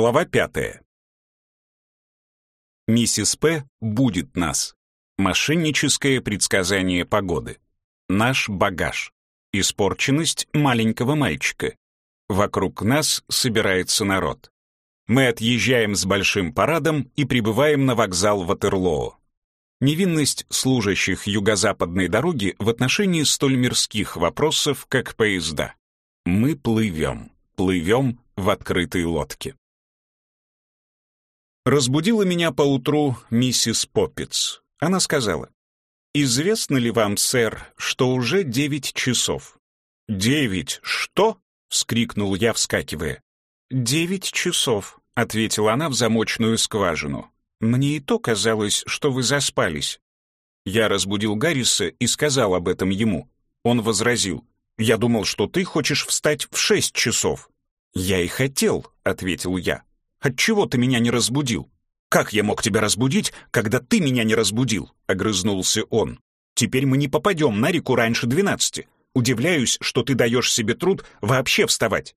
Глава пятая. Миссис П. будет нас. Мошенническое предсказание погоды. Наш багаж. Испорченность маленького мальчика. Вокруг нас собирается народ. Мы отъезжаем с большим парадом и прибываем на вокзал Ватерлоо. Невинность служащих юго-западной дороги в отношении столь мирских вопросов, как поезда. Мы плывем, плывем в открытой лодке. Разбудила меня поутру миссис Поппиц. Она сказала, «Известно ли вам, сэр, что уже девять часов?» «Девять? Что?» — вскрикнул я, вскакивая. «Девять часов», — ответила она в замочную скважину. «Мне и то казалось, что вы заспались». Я разбудил Гарриса и сказал об этом ему. Он возразил, «Я думал, что ты хочешь встать в шесть часов». «Я и хотел», — ответил я. Отчего ты меня не разбудил? Как я мог тебя разбудить, когда ты меня не разбудил? Огрызнулся он. Теперь мы не попадем на реку раньше двенадцати. Удивляюсь, что ты даешь себе труд вообще вставать.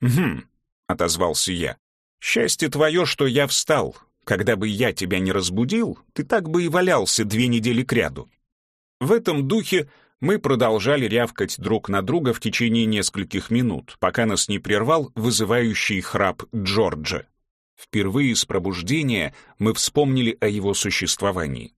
Хм, отозвался я. Счастье твое, что я встал. Когда бы я тебя не разбудил, ты так бы и валялся две недели кряду. В этом духе мы продолжали рявкать друг на друга в течение нескольких минут, пока нас не прервал вызывающий храп Джорджа. Впервые с пробуждения мы вспомнили о его существовании.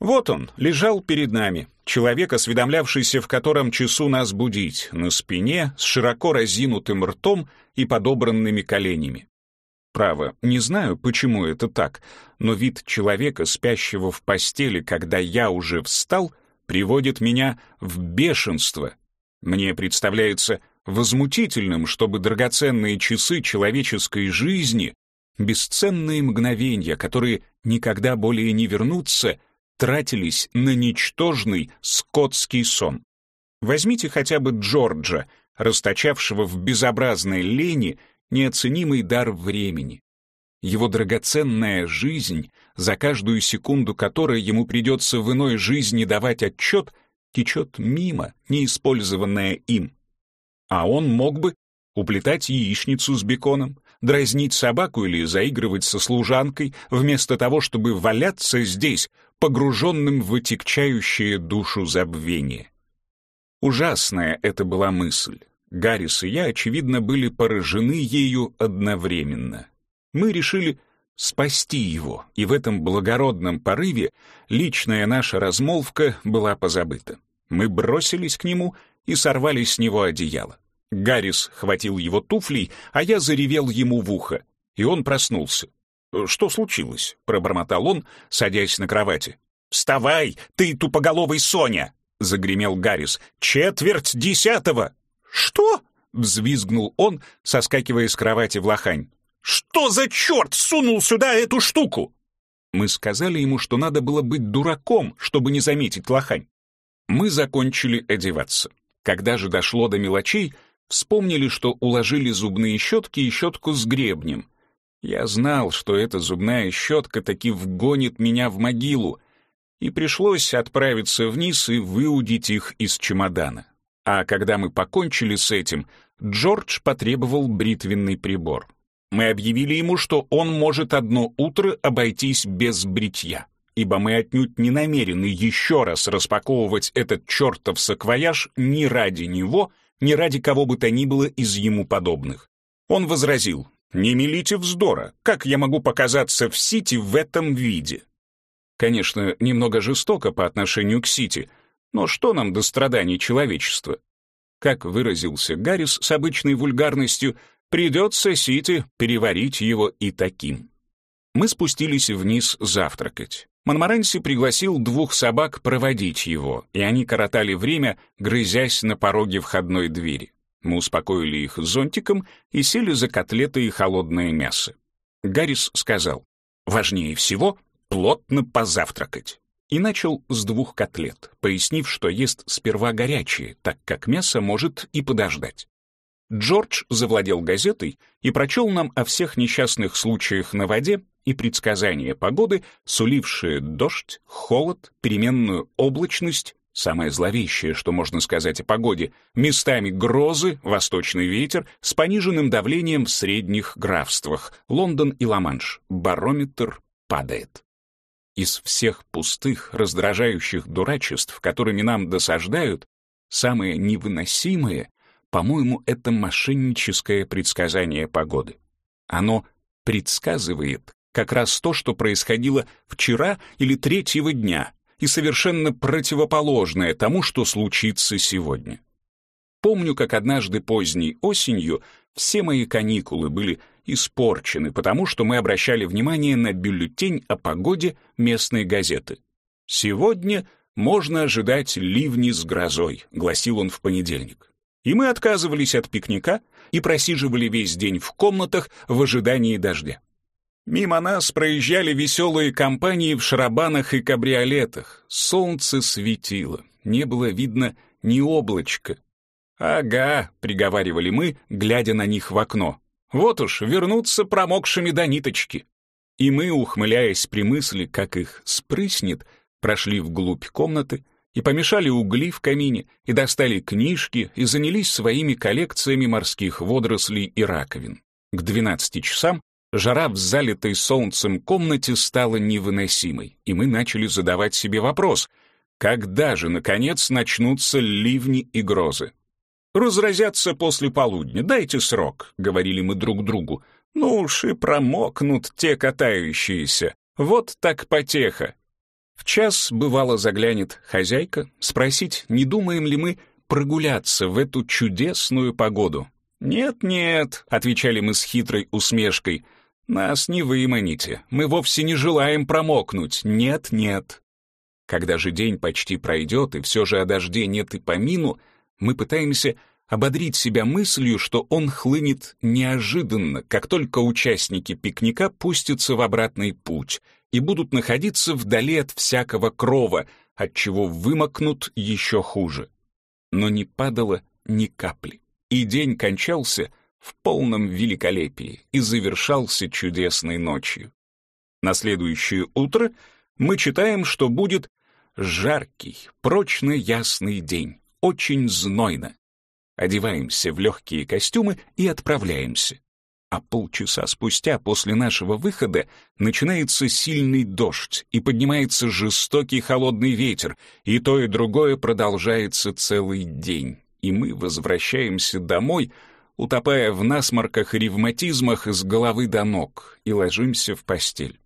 Вот он, лежал перед нами, человек, осведомлявшийся, в котором часу нас будить, на спине, с широко разинутым ртом и подобранными коленями. Право, не знаю, почему это так, но вид человека, спящего в постели, когда я уже встал, приводит меня в бешенство. Мне представляется возмутительным, чтобы драгоценные часы человеческой жизни бесценные мгновения, которые никогда более не вернутся, тратились на ничтожный скотский сон. Возьмите хотя бы Джорджа, расточавшего в безобразной лени неоценимый дар времени. Его драгоценная жизнь, за каждую секунду которой ему придется в иной жизни давать отчет, течет мимо, неиспользованная им. А он мог бы уплетать яичницу с беконом, дразнить собаку или заигрывать со служанкой, вместо того, чтобы валяться здесь, погруженным в отягчающее душу забвение. Ужасная это была мысль. Гаррис и я, очевидно, были поражены ею одновременно. Мы решили спасти его, и в этом благородном порыве личная наша размолвка была позабыта. Мы бросились к нему и сорвали с него одеяло. Гаррис хватил его туфлей, а я заревел ему в ухо, и он проснулся. «Что случилось?» — пробормотал он, садясь на кровати. «Вставай, ты тупоголовый Соня!» — загремел Гаррис. «Четверть десятого!» «Что?» — взвизгнул он, соскакивая с кровати в лохань. «Что за черт сунул сюда эту штуку?» Мы сказали ему, что надо было быть дураком, чтобы не заметить лохань. Мы закончили одеваться. Когда же дошло до мелочей, Вспомнили, что уложили зубные щетки и щетку с гребнем. Я знал, что эта зубная щетка таки вгонит меня в могилу, и пришлось отправиться вниз и выудить их из чемодана. А когда мы покончили с этим, Джордж потребовал бритвенный прибор. Мы объявили ему, что он может одно утро обойтись без бритья, ибо мы отнюдь не намерены еще раз распаковывать этот чертов саквояж ни ради него — ни ради кого бы то ни было из ему подобных. Он возразил, «Не мелите вздора, как я могу показаться в Сити в этом виде?» Конечно, немного жестоко по отношению к Сити, но что нам до страданий человечества? Как выразился Гаррис с обычной вульгарностью, придется Сити переварить его и таким. Мы спустились вниз завтракать. Монмаранси пригласил двух собак проводить его, и они коротали время, грызясь на пороге входной двери. Мы успокоили их зонтиком и сели за котлеты и холодное мясо. Гаррис сказал, «Важнее всего плотно позавтракать». И начал с двух котлет, пояснив, что ест сперва горячие, так как мясо может и подождать. Джордж завладел газетой и прочел нам о всех несчастных случаях на воде и предсказания погоды, сулившие дождь, холод, переменную облачность, Самое зловещее, что можно сказать о погоде, местами грозы, восточный ветер с пониженным давлением в средних графствах, Лондон и Ла-Манш. Барометр падает. Из всех пустых, раздражающих дурачеств, которыми нам досаждают, самое невыносимое, по-моему, это мошенническое предсказание погоды. Оно предсказывает как раз то, что происходило вчера или третьего дня, и совершенно противоположное тому, что случится сегодня. Помню, как однажды поздней осенью все мои каникулы были испорчены, потому что мы обращали внимание на бюллетень о погоде местной газеты. «Сегодня можно ожидать ливни с грозой», — гласил он в понедельник. И мы отказывались от пикника и просиживали весь день в комнатах в ожидании дождя. Мимо нас проезжали веселые компании в шарабанах и кабриолетах. Солнце светило, не было видно ни облачка. «Ага», — приговаривали мы, глядя на них в окно. «Вот уж, вернутся промокшими до ниточки». И мы, ухмыляясь при мысли, как их спрыснет, прошли вглубь комнаты и помешали угли в камине, и достали книжки, и занялись своими коллекциями морских водорослей и раковин. К двенадцати часам Жара в залитой солнцем комнате стала невыносимой, и мы начали задавать себе вопрос, когда же, наконец, начнутся ливни и грозы? «Разразятся после полудня, дайте срок», — говорили мы друг другу. «Ну уж и промокнут те катающиеся. Вот так потеха». В час, бывало, заглянет хозяйка, спросить, не думаем ли мы прогуляться в эту чудесную погоду. «Нет-нет», — отвечали мы с хитрой усмешкой, — нас не выманите, мы вовсе не желаем промокнуть, нет-нет. Когда же день почти пройдет, и все же о дожде нет и помину, мы пытаемся ободрить себя мыслью, что он хлынет неожиданно, как только участники пикника пустятся в обратный путь и будут находиться вдали от всякого крова, от чего вымокнут еще хуже. Но не падало ни капли, и день кончался в полном великолепии и завершался чудесной ночью. На следующее утро мы читаем, что будет жаркий, прочно ясный день, очень знойно. Одеваемся в легкие костюмы и отправляемся. А полчаса спустя после нашего выхода начинается сильный дождь и поднимается жестокий холодный ветер, и то и другое продолжается целый день, и мы возвращаемся домой — утопая в насморках и ревматизмах с головы до ног, и ложимся в постель.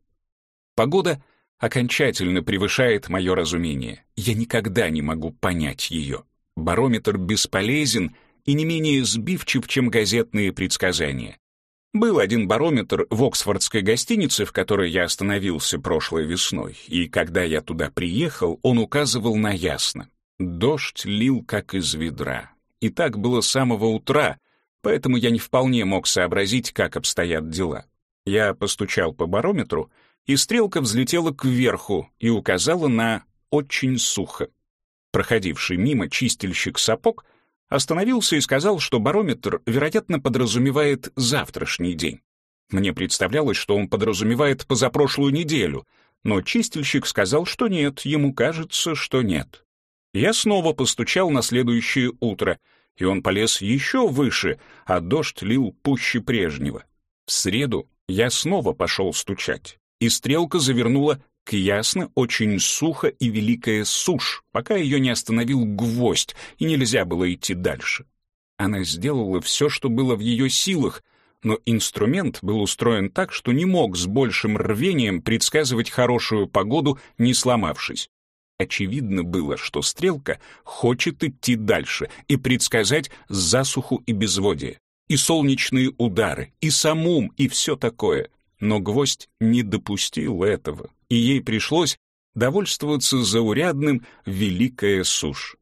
Погода окончательно превышает мое разумение. Я никогда не могу понять ее. Барометр бесполезен и не менее сбивчив, чем газетные предсказания. Был один барометр в Оксфордской гостинице, в которой я остановился прошлой весной, и когда я туда приехал, он указывал на ясно. Дождь лил как из ведра. И так было с самого утра, поэтому я не вполне мог сообразить, как обстоят дела. Я постучал по барометру, и стрелка взлетела кверху и указала на «очень сухо». Проходивший мимо чистильщик сапог остановился и сказал, что барометр, вероятно, подразумевает завтрашний день. Мне представлялось, что он подразумевает позапрошлую неделю, но чистильщик сказал, что нет, ему кажется, что нет. Я снова постучал на следующее утро — и он полез еще выше, а дождь лил пуще прежнего. В среду я снова пошел стучать, и стрелка завернула к ясно, очень сухо и великая сушь, пока ее не остановил гвоздь, и нельзя было идти дальше. Она сделала все, что было в ее силах, но инструмент был устроен так, что не мог с большим рвением предсказывать хорошую погоду, не сломавшись. Очевидно было, что стрелка хочет идти дальше и предсказать засуху и безводие, и солнечные удары, и самум, и все такое. Но гвоздь не допустил этого, и ей пришлось довольствоваться заурядным «великая сушь».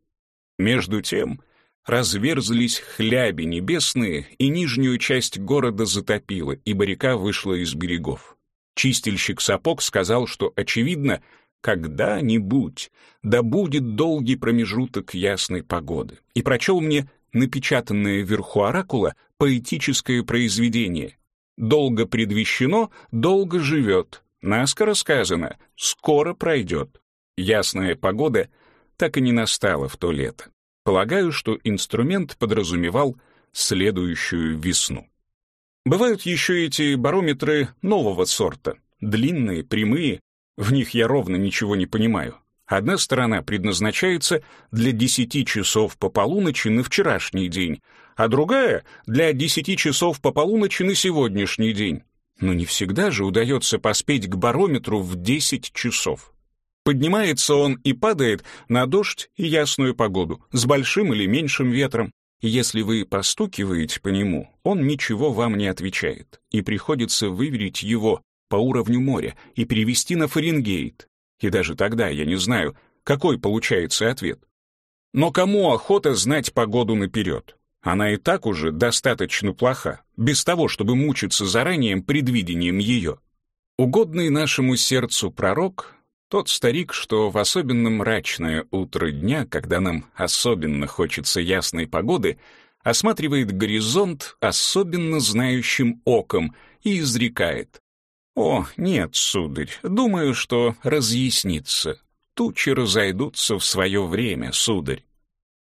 Между тем разверзлись хляби небесные, и нижнюю часть города затопило, ибо река вышла из берегов. Чистильщик сапог сказал, что, очевидно, когда-нибудь, да будет долгий промежуток ясной погоды, и прочел мне напечатанное вверху оракула поэтическое произведение. «Долго предвещено, долго живет», наскоро сказано «скоро пройдет». Ясная погода так и не настала в то лето. Полагаю, что инструмент подразумевал следующую весну. Бывают еще эти барометры нового сорта, длинные, прямые, в них я ровно ничего не понимаю. Одна сторона предназначается для 10 часов по полуночи на вчерашний день, а другая — для 10 часов по полуночи на сегодняшний день. Но не всегда же удается поспеть к барометру в 10 часов. Поднимается он и падает на дождь и ясную погоду, с большим или меньшим ветром. Если вы постукиваете по нему, он ничего вам не отвечает, и приходится выверить его по уровню моря и перевести на Фаренгейт. И даже тогда я не знаю, какой получается ответ. Но кому охота знать погоду наперед? Она и так уже достаточно плоха, без того, чтобы мучиться заранее предвидением ее. Угодный нашему сердцу пророк — тот старик, что в особенно мрачное утро дня, когда нам особенно хочется ясной погоды, осматривает горизонт особенно знающим оком и изрекает. «О, нет, сударь, думаю, что разъяснится. Тучи разойдутся в свое время, сударь».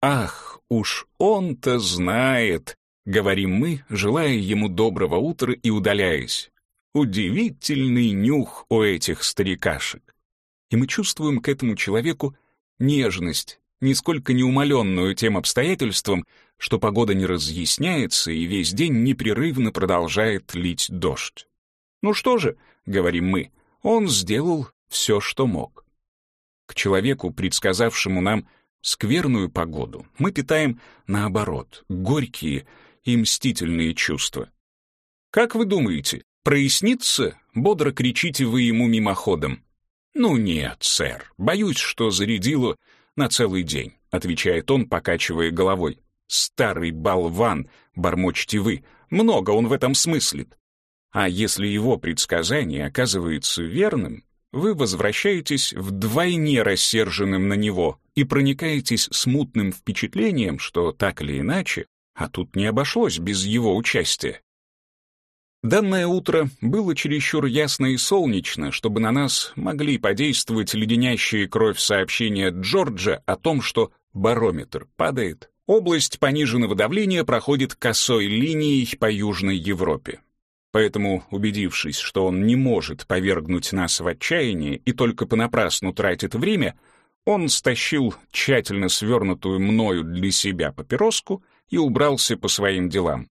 Ах, «Уж он-то знает», — говорим мы, желая ему доброго утра и удаляясь. Удивительный нюх у этих старикашек. И мы чувствуем к этому человеку нежность, нисколько не умаленную тем обстоятельством, что погода не разъясняется и весь день непрерывно продолжает лить дождь. «Ну что же», — говорим мы, — «он сделал все, что мог». К человеку, предсказавшему нам Скверную погоду мы питаем, наоборот, горькие и мстительные чувства. «Как вы думаете, прояснится?» — бодро кричите вы ему мимоходом. «Ну нет, сэр, боюсь, что зарядило на целый день», — отвечает он, покачивая головой. «Старый болван», — бормочете вы, — «много он в этом смыслит». А если его предсказание оказывается верным, вы возвращаетесь вдвойне рассерженным на него и проникаетесь смутным впечатлением, что так или иначе, а тут не обошлось без его участия. Данное утро было чересчур ясно и солнечно, чтобы на нас могли подействовать леденящие кровь сообщения Джорджа о том, что барометр падает, область пониженного давления проходит косой линией по Южной Европе. Поэтому, убедившись, что он не может повергнуть нас в отчаяние и только понапрасну тратит время, он стащил тщательно свернутую мною для себя папироску и убрался по своим делам.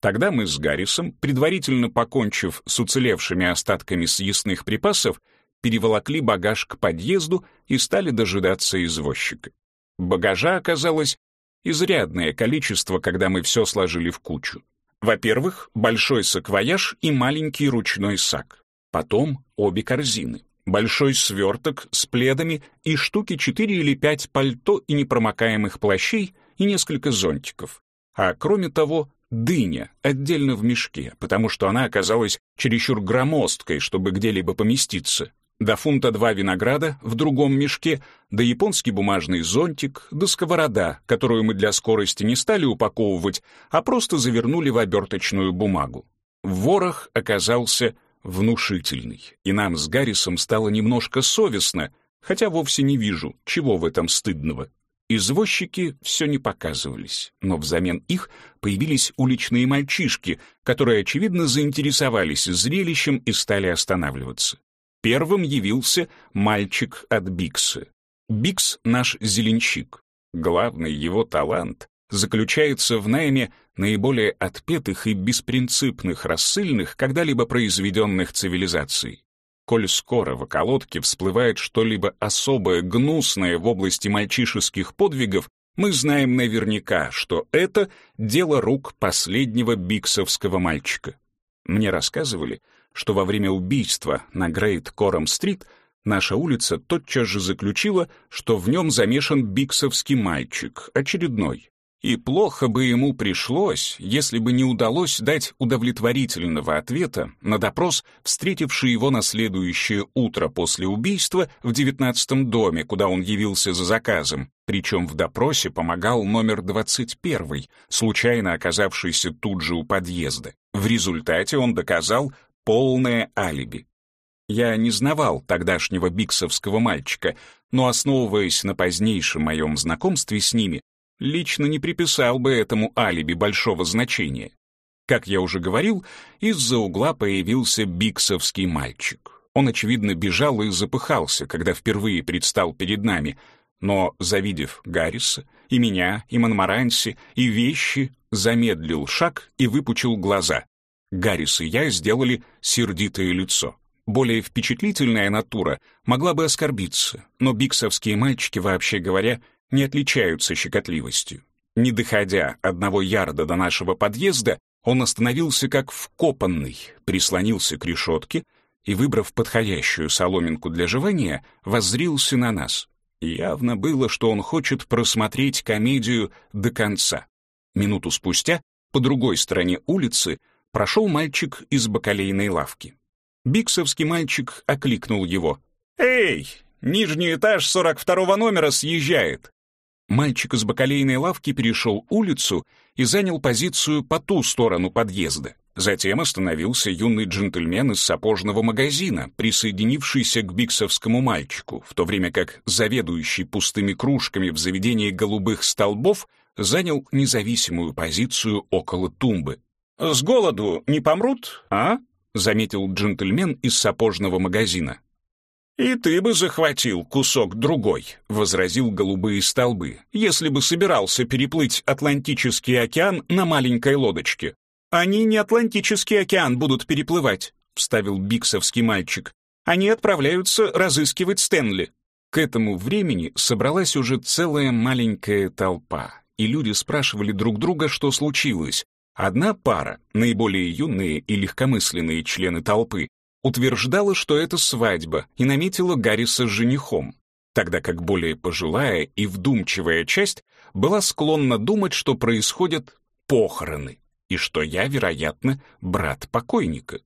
Тогда мы с Гаррисом, предварительно покончив с уцелевшими остатками съестных припасов, переволокли багаж к подъезду и стали дожидаться извозчика. Багажа оказалось изрядное количество, когда мы все сложили в кучу. Во-первых, большой саквояж и маленький ручной сак. Потом обе корзины. Большой сверток с пледами и штуки четыре или пять пальто и непромокаемых плащей и несколько зонтиков. А кроме того, дыня отдельно в мешке, потому что она оказалась чересчур громоздкой, чтобы где-либо поместиться до фунта два винограда в другом мешке, да японский бумажный зонтик, да сковорода, которую мы для скорости не стали упаковывать, а просто завернули в оберточную бумагу. Ворох оказался внушительный, и нам с Гаррисом стало немножко совестно, хотя вовсе не вижу, чего в этом стыдного. Извозчики все не показывались, но взамен их появились уличные мальчишки, которые, очевидно, заинтересовались зрелищем и стали останавливаться. Первым явился мальчик от Бикса. Бикс — наш зеленщик. Главный его талант заключается в найме наиболее отпетых и беспринципных рассыльных, когда-либо произведенных цивилизацией. Коль скоро в околотке всплывает что-либо особое, гнусное в области мальчишеских подвигов, мы знаем наверняка, что это дело рук последнего биксовского мальчика. Мне рассказывали, что во время убийства на Грейт Кором-стрит наша улица тотчас же заключила, что в нем замешан биксовский мальчик, очередной. И плохо бы ему пришлось, если бы не удалось дать удовлетворительного ответа на допрос, встретивший его на следующее утро после убийства в девятнадцатом доме, куда он явился за заказом. Причем в допросе помогал номер 21, случайно оказавшийся тут же у подъезда. В результате он доказал полное алиби. Я не знавал тогдашнего биксовского мальчика, но, основываясь на позднейшем моем знакомстве с ними, лично не приписал бы этому алиби большого значения. Как я уже говорил, из-за угла появился биксовский мальчик. Он, очевидно, бежал и запыхался, когда впервые предстал перед нами, но, завидев Гарриса, и меня, и Монмаранси, и вещи, замедлил шаг и выпучил глаза. Гаррис и я сделали сердитое лицо. Более впечатлительная натура могла бы оскорбиться, но биксовские мальчики, вообще говоря, не отличаются щекотливостью. Не доходя одного ярда до нашего подъезда, он остановился как вкопанный, прислонился к решетке и, выбрав подходящую соломинку для жевания, воззрился на нас. Явно было, что он хочет просмотреть комедию до конца. Минуту спустя, по другой стороне улицы, прошел мальчик из бакалейной лавки. Биксовский мальчик окликнул его. «Эй, нижний этаж 42 номера съезжает!» Мальчик из бакалейной лавки перешел улицу и занял позицию по ту сторону подъезда. Затем остановился юный джентльмен из сапожного магазина, присоединившийся к биксовскому мальчику, в то время как заведующий пустыми кружками в заведении голубых столбов занял независимую позицию около тумбы. «С голоду не помрут, а?» — заметил джентльмен из сапожного магазина. «И ты бы захватил кусок другой», — возразил голубые столбы, «если бы собирался переплыть Атлантический океан на маленькой лодочке». «Они не Атлантический океан будут переплывать», — вставил биксовский мальчик. «Они отправляются разыскивать Стэнли». К этому времени собралась уже целая маленькая толпа, и люди спрашивали друг друга, что случилось. Одна пара, наиболее юные и легкомысленные члены толпы, утверждала, что это свадьба, и наметила Гарриса с женихом, тогда как более пожилая и вдумчивая часть была склонна думать, что происходят похороны, и что я, вероятно, брат покойника.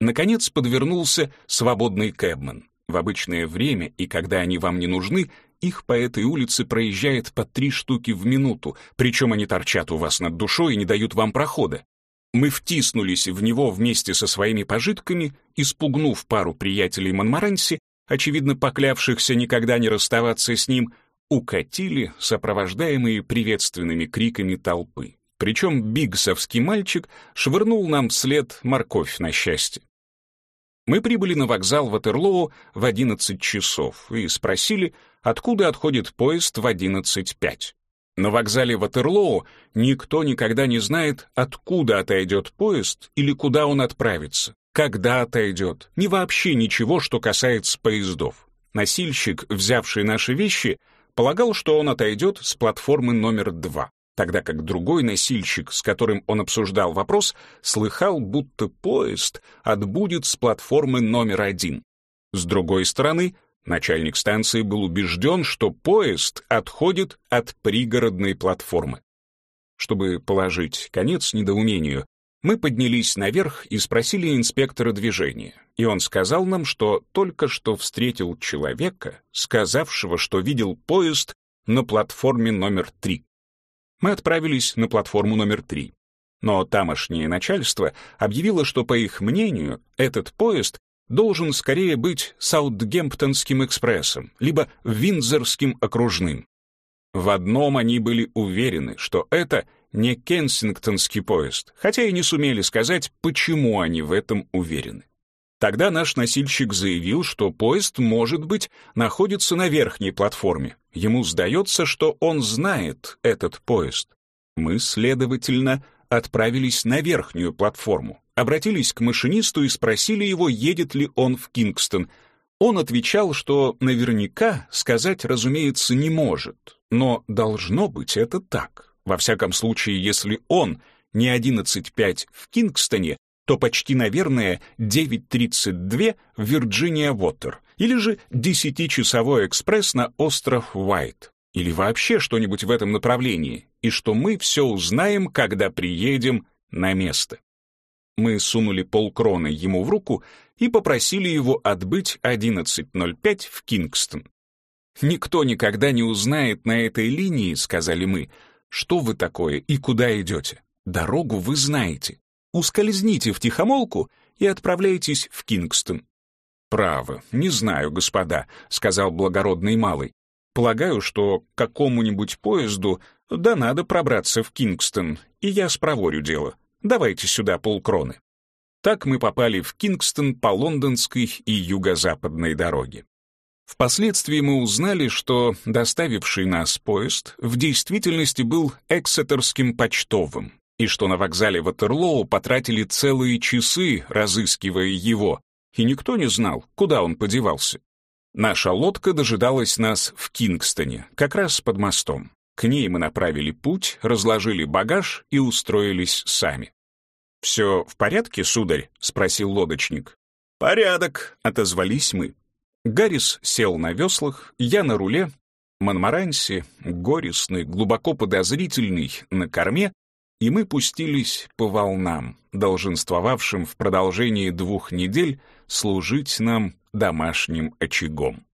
Наконец подвернулся свободный кэбмен. В обычное время и когда они вам не нужны, их по этой улице проезжает по три штуки в минуту, причем они торчат у вас над душой и не дают вам прохода. Мы втиснулись в него вместе со своими пожитками, испугнув пару приятелей Монмаранси, очевидно поклявшихся никогда не расставаться с ним, укатили, сопровождаемые приветственными криками толпы. Причем бигсовский мальчик швырнул нам вслед морковь на счастье. Мы прибыли на вокзал Ватерлоу в 11 часов и спросили, откуда отходит поезд в 11.05. На вокзале Ватерлоу никто никогда не знает, откуда отойдет поезд или куда он отправится, когда отойдет, ни вообще ничего, что касается поездов. Носильщик, взявший наши вещи, полагал, что он отойдет с платформы номер два, тогда как другой носильщик, с которым он обсуждал вопрос, слыхал, будто поезд отбудет с платформы номер один. С другой стороны, Начальник станции был убежден, что поезд отходит от пригородной платформы. Чтобы положить конец недоумению, мы поднялись наверх и спросили инспектора движения, и он сказал нам, что только что встретил человека, сказавшего, что видел поезд на платформе номер три. Мы отправились на платформу номер три. Но тамошнее начальство объявило, что, по их мнению, этот поезд должен скорее быть Саутгемптонским экспрессом, либо Виндзорским окружным. В одном они были уверены, что это не Кенсингтонский поезд, хотя и не сумели сказать, почему они в этом уверены. Тогда наш носильщик заявил, что поезд, может быть, находится на верхней платформе. Ему сдается, что он знает этот поезд. Мы, следовательно, отправились на верхнюю платформу, обратились к машинисту и спросили его, едет ли он в Кингстон. Он отвечал, что наверняка сказать, разумеется, не может, но должно быть это так. Во всяком случае, если он не 11.5 в Кингстоне, то почти, наверное, 9.32 в Вирджиния-Вотер, или же 10-часовой экспресс на остров Уайт, или вообще что-нибудь в этом направлении, и что мы все узнаем, когда приедем на место. Мы сунули полкроны ему в руку и попросили его отбыть 11.05 в Кингстон. «Никто никогда не узнает на этой линии», — сказали мы, — «что вы такое и куда идете. Дорогу вы знаете. Ускользните в тихомолку и отправляйтесь в Кингстон». «Право, не знаю, господа», — сказал благородный малый. «Полагаю, что какому-нибудь поезду да надо пробраться в Кингстон, и я спроворю дело. Давайте сюда полкроны». Так мы попали в Кингстон по лондонской и юго-западной дороге. Впоследствии мы узнали, что доставивший нас поезд в действительности был эксетерским почтовым, и что на вокзале Ватерлоу потратили целые часы, разыскивая его, и никто не знал, куда он подевался. Наша лодка дожидалась нас в Кингстоне, как раз под мостом. К ней мы направили путь, разложили багаж и устроились сами. «Все в порядке, сударь?» — спросил лодочник. «Порядок», — отозвались мы. Гаррис сел на веслах, я на руле, Монмаранси, горестный, глубоко подозрительный, на корме, и мы пустились по волнам, долженствовавшим в продолжении двух недель служить нам домашним очагом.